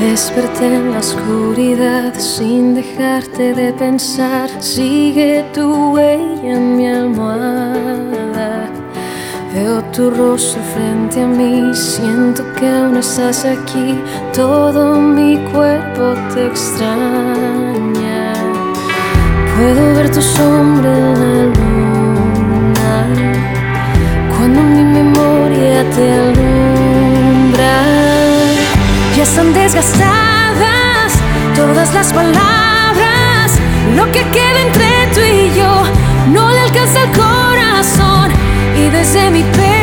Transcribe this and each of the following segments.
desperté en la oscuridad sin dejarte de pensar. Sigue tu huella en mi almohada. Veo tu rostro frente a mí, siento que aún estás aquí. Todo mi cuerpo te extraña. Puedo ver tu sombra en la luna están desgastadas todas las palabras. Lo que queda entre tú y yo no le alcanza el corazón. Y desde mi pecho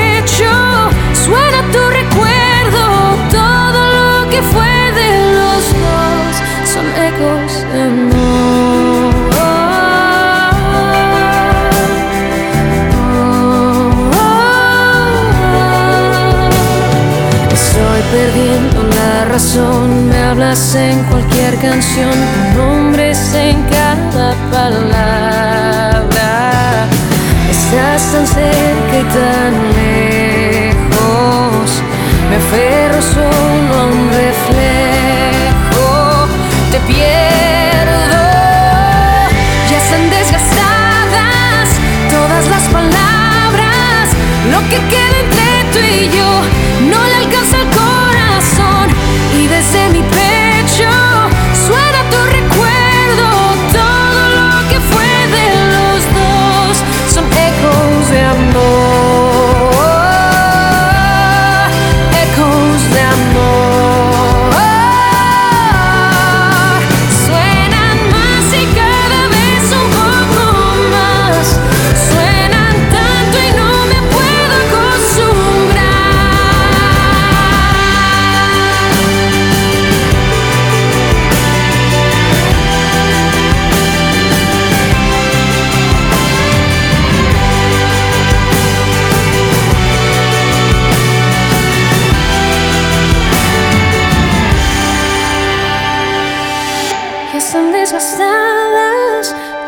me hablas en cualquier canción, tu nombre es en cada palabra. Estás tan cerca y tan lejos, me aferro solo a un reflejo, te pierdo. Ya están desgastadas todas las palabras, lo que queda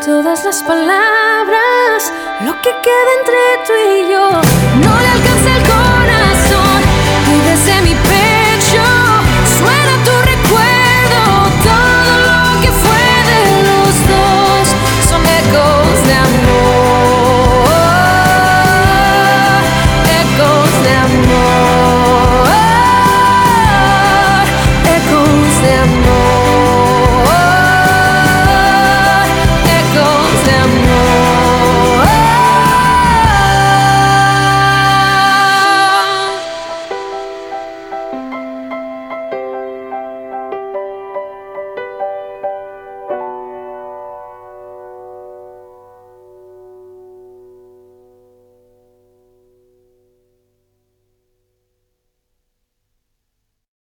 todas las palabras, lo que queda entre tú y yo, no le alcanza el corazón.